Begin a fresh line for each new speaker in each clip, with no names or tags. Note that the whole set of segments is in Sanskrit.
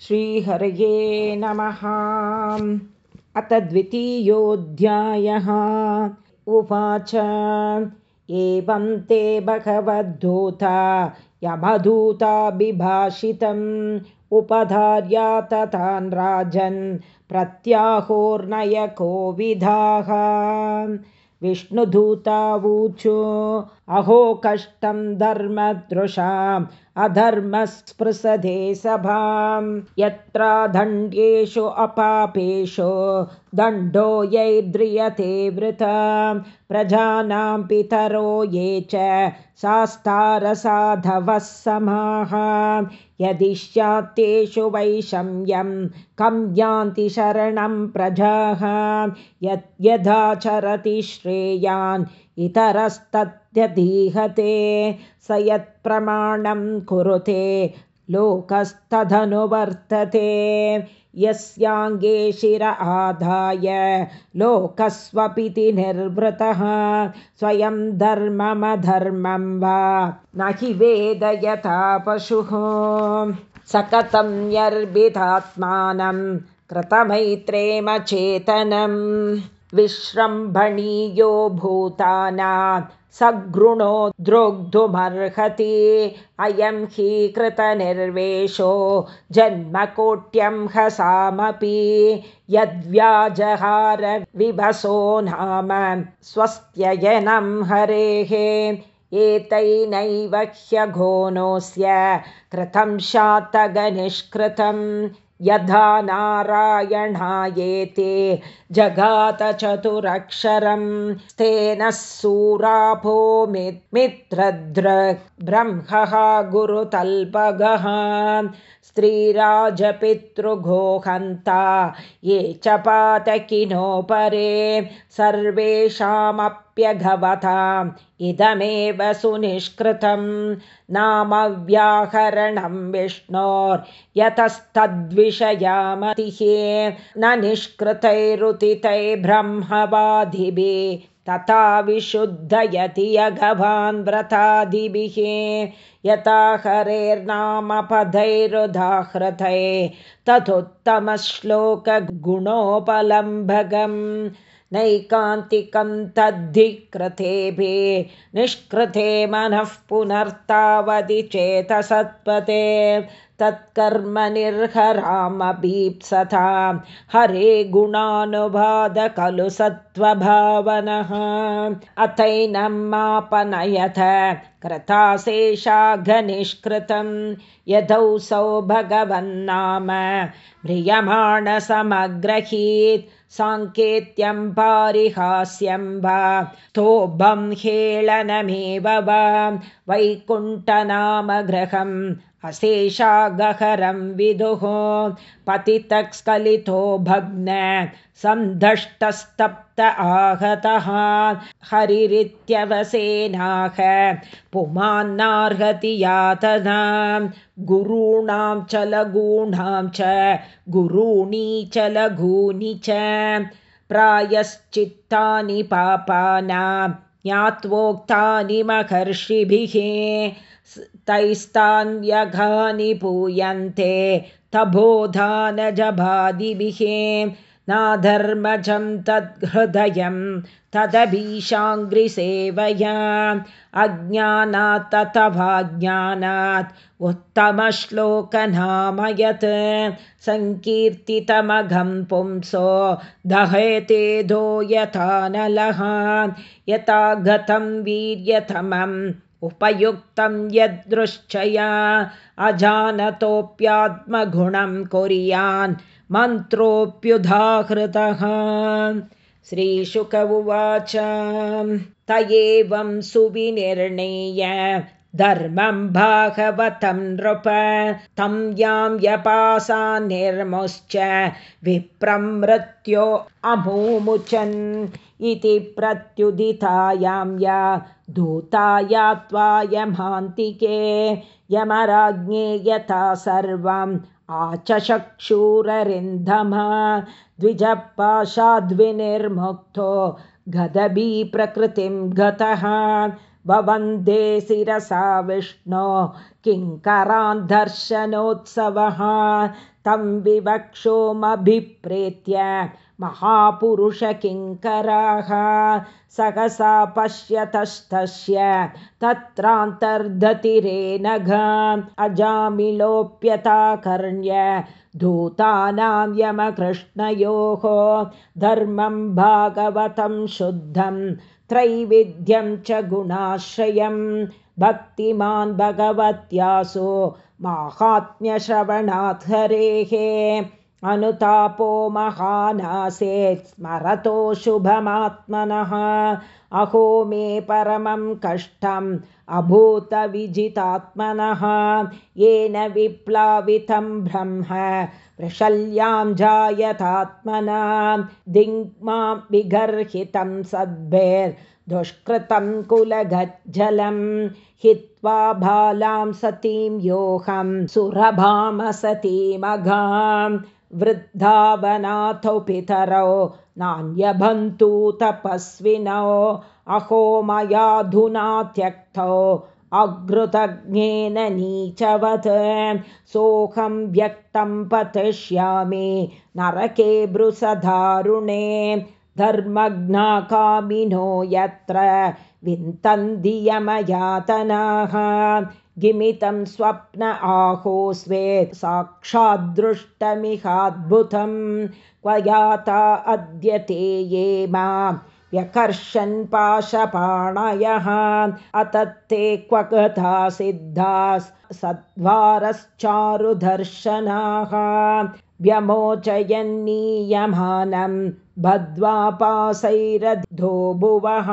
श्रीहरये नमः। अथ द्वितीयोऽध्यायः। उवाच। एवं ते भगवद्धूता यमधूता बिभाषितम् उपधार्या तथान् राजन् प्रत्याहोर्नयकोविधाः विष्णुधूतावूचो अहो कष्टं धर्मदृशाम् अधर्मस्पृशदे सभां यत्र दण्ड्येषु अपापेषु दण्डो यैर्द्रियते वृता प्रजानां पितरो ये च शास्तारसाधवः समाः। यदि स्यात्तेषु वैषम्यं कं यान्ति शरणं प्रजाः। यत् यदाचरति श्रेयान् इतरस्तत्यधीहते स यत्प्रमाणं कुरुते लोकस्तदनुवर्तते। यस्याङ्गे शिर आदाय लोकस्वपिति निर्वृतः स्वयं धर्ममधर्मं वा न हि वेद यथा पशुः सकतं यर्भितात्मानं कृतमैत्रेमचेतनम् विश्रम्भणीयो भूतानां सगृणो द्रोग्धुमर्हति। अयं हि कृतनिर्वेशो जन्मकोट्यं हसामपि। यद्व्याजहार विभसो नाम स्वस्त्ययनं हरेः। एतैनैव ह्यघोनोऽस्य कृतं शातगनिष्कृतं यथा नारायणायेते जगातचतुरक्षरं स्तेन सूरापो मित्रद्रब्रह्मः गुरुतल्पगः स्त्रीराजपितृगोहन्ता ये च पातकिनो परे सर्वेषामप्यघवताम् इदमेव सुनिष्कृतं नाम व्याकरणं विष्णोर्यतस्तद्विषयामतिः न निष्कृतैरुतितै ब्रह्मवादिभिः तथा विशुद्धयति यघवान् व्रतादिभिः। यथा हरेर्नामपदैरुदाहृतये तथोत्तमश्लोकगुणोपलम्भगम् नैकान्तिकं तद्धिकृतेभिः निष्कृते मनः पुनर्तावदि चेतसत्पते। तत्कर्म निर्हरामभीप्सतां हरे गुणानुवाद खलु सत्त्वभावनः। अथैनमापनयथ कृताशेषाघनिष्कृतं यदौसौ भगवन्नाम म्रियमाणसमग्रहीत् साङ्केत्यं पारिहास्यं वा स्तोभं हेळनमेव वा वैकुण्ठनामगृहम् अशेषागहरं विदुः पतितस्खलितो भग्न सन्धष्टस्तप्त आहतः हरिरित्यवसेनाः पुमान्नार्हति यातनां गुरूणां च लघूणां च गुरूणी च लघूनि च प्रायश्चित्तानि पापानां ज्ञात्वोक्तानि महर्षिभिः तैस्तान्यघानि पूयन्ते तबोधानजभादिभिः नाधर्मजं तद्हृदयं तदभीशाङ्घ्रिसेवया अज्ञानात् तथवाज्ञानात् उत्तमश्लोकनाम यत् सङ्कीर्तितमघं पुंसो दहयते दो यथा नलः यथा गतं वीर्यतमम् उपयुक्तं यदृश्चया अजानतोऽप्यात्मगुणं कुर्यान् मन्त्रोऽप्युदाहृतः। श्रीशुक उवाच। त एवं सुविनिर्णीय धर्मं भागवतं नृप तं यां यपासा निर्मुश्च विप्रं मृत्यो अमूमुचन् इति प्रत्युदितायां या दूताया त्वायमान्तिके यमराज्ञे यथा सर्वम् आचक्षूररिन्धमा द्विजपाशाद्विनिर्मुक्तो गदबी प्रकृतिं गतः ववन्दे शिरसा विष्णो किङ्करान् दर्शनोत्सवः तं विवक्षोमभिप्रेत्य महापुरुषकिङ्कराः सहसा पश्यतस्तस्य तत्रान्तर्दतिरे नघ अजामिलोप्यताकर्ण्य धूतानां यमकृष्णयोः धर्मं भागवतं शुद्धं त्रैविध्यं च गुणाश्रयं भक्तिमान् भगवत्यासो माहात्म्यश्रवणात् हरेः अनुतापो महानासेत् स्मरतो शुभमात्मनः। अहो मे परमं कष्टम् अभूतविजितात्मनः। येन विप्लावितं ब्रह्म प्रशल्यां जायतात्मना। दिङ्मां विगर्हितं सद्भिर्दुष्कृतं कुलगज्जलं हित्वा बालां सतीं योऽहं सुरभामसतीमघाम् वृद्धावनाथौ पितरौ नान्यभन्तु तपस्विनौ अहो मयाधुना त्यक्तौ अग्रुतज्ञेन नीचवत्। सोऽहं व्यक्तं पतिष्यामि नरके बृसदारुणे धर्मज्ञाकामिनो यत्र विन्तन्दियमयातनाः। गिमितं स्वप्न आहोस्वेत् साक्षाद्दृष्टमिहाद्भुतं। क्व याता अद्य ते ये मां व्यकर्षन् पाशपाणयः। अतत्ते क्व कथा सिद्धाः सद्वारश्चारुदर्शनाः। व्यमोचयन्नीयमानं बद्ध्वापासैरधो भुवः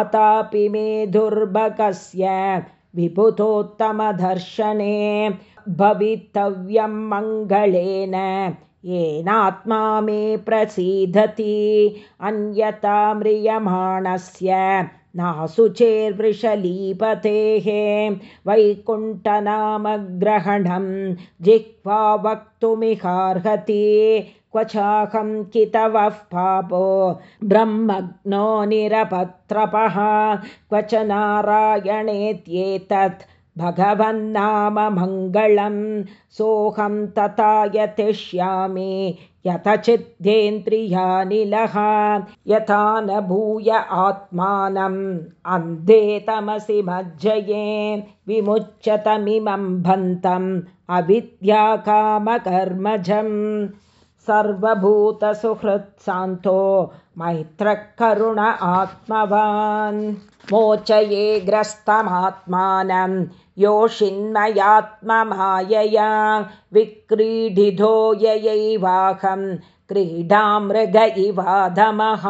अतापि मे दुर्भगस्य विपुतोत्तमदर्शने भवितव्यं मङ्गलेन येनात्मा मे प्रसीदति अन्यथा म्रियमाणस्य नासुचेर्वृषलीपतेः वैकुण्ठनामग्रहणं जिह्वा वक्तुमिहार्हति क्व चाहं कितवः पापो ब्रह्मग्नो निरपत्रपः। क्व च नारायणेत्येतत् भगवन्नाम मङ्गलं। सोऽहं तथा यतिष्यामि यतचिद्देन्द्रियानिलः यथा न भूय आत्मानम् अन्धे तमसि मज्जये। विमुच्यतमिमं भन्तम् अविद्याकामकर्मजम् सर्वभूतसुहृत्सान्तो मैत्रकरुण आत्मवान्। मोचये ग्रस्तमात्मानं योषिन्मयात्ममायया विक्रीडितो ययैवाहं क्रीडामृग इवाधमः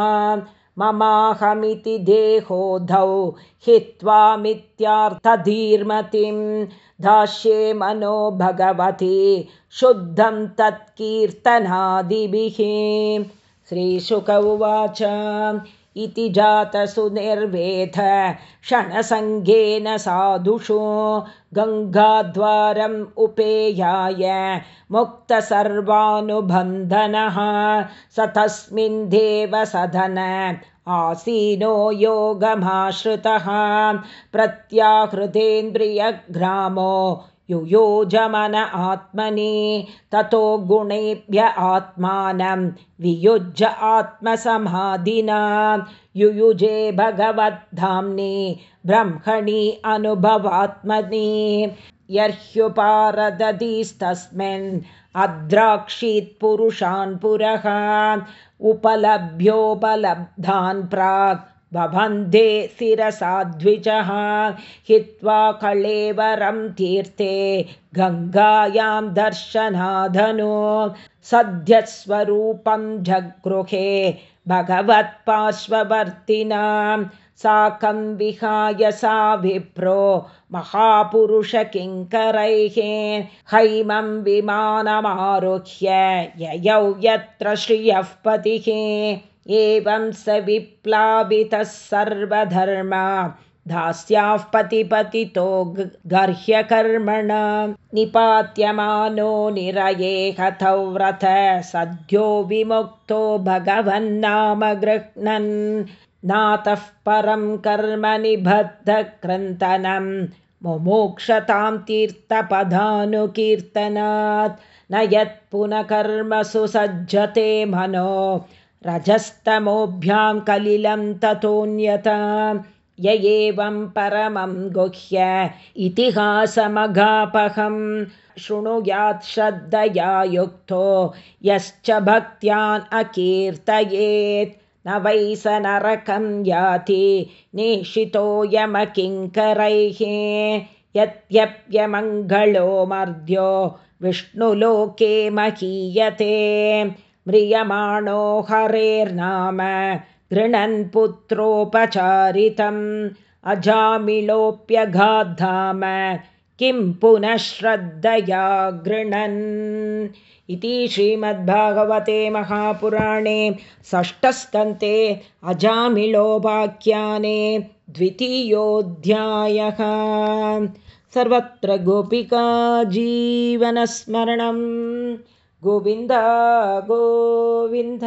ममाहमिति देहोधौ हित्वामित्यार्थधीर्मतिं दास्ये मनो भगवति शुद्धं तत्कीर्तनादिभिः। श्रीशुक उवाच इति जातसुनिर्वेद क्षणसङ्गेन साधुषु गङ्गाद्वारम् उपेयाय मुक्तसर्वानुबन्धनः। स तस्मिन् देवसदन आसीनो योगमाश्रितः प्रत्याहृतेन्द्रियग्रामो युयोजमन आत्मनि ततो गुणेभ्य आत्मानं वियुज्य आत्मसमाधिना युयुजे भगवद्धाम्नि ब्रह्मणि अनुभवात्मनि। यर्ह्युपारदधिस्तस्मिन् अद्राक्षीत् पुरुषान् पुरः उपलभ्योपलब्धान् प्राक् बभन्धे शिरसाद्विजः हित्वा कळेवरं तीर्थे गङ्गायां दर्शनाधनु सद्यस्वरूपं जगृहे भगवत्पार्श्ववर्तिनां साकं विहाय सा विप्रो महापुरुषकिङ्करैः हैमं विमानमारुह्य ययौ यत्र श्रियः पतिः। एवं स विप्लावितः सर्वधर्मा दास्याः पतिपतितो गर्ह्यकर्मण। निपात्यमानो निरये हतौ व्रत सद्यो विमुक्तो भगवन्नाम गृह्णन् नातः परं कर्म निबद्धक्रन्तनं मुमोक्षतां तीर्थपदानुकीर्तनात्। न यत्पुनः कर्मसु सज्जते मनो। रजस्तमोभ्यां कलिलं ततोऽन्यता। य एवं परमं गुह्य इतिहासमगापहं शृणुयात् श्रद्धया युक्तो। यश्च भक्त्यान् अकीर्तयेत् न वै स नरकं याति नेषितोऽयमकिङ्करैः यद्यप्यमङ्गलो मर्द्यो विष्णुलोके महीयते। म्रियमाणो हरेर्नाम गृणन् पुत्रोपचारितम्। अजामिलोऽप्यगाद्धाम किं पुनः श्रद्धया गृणन् इति श्रीमद्भागवते महापुराणे षष्ठस्कन्ते अजामिलोपाख्याने द्वितीयोऽध्यायः। सर्वत्र गोपिका जीवनस्मरणं गोविन्द गोविन्द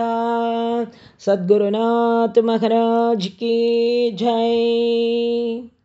सद्गुरुनाथ महाराज की जय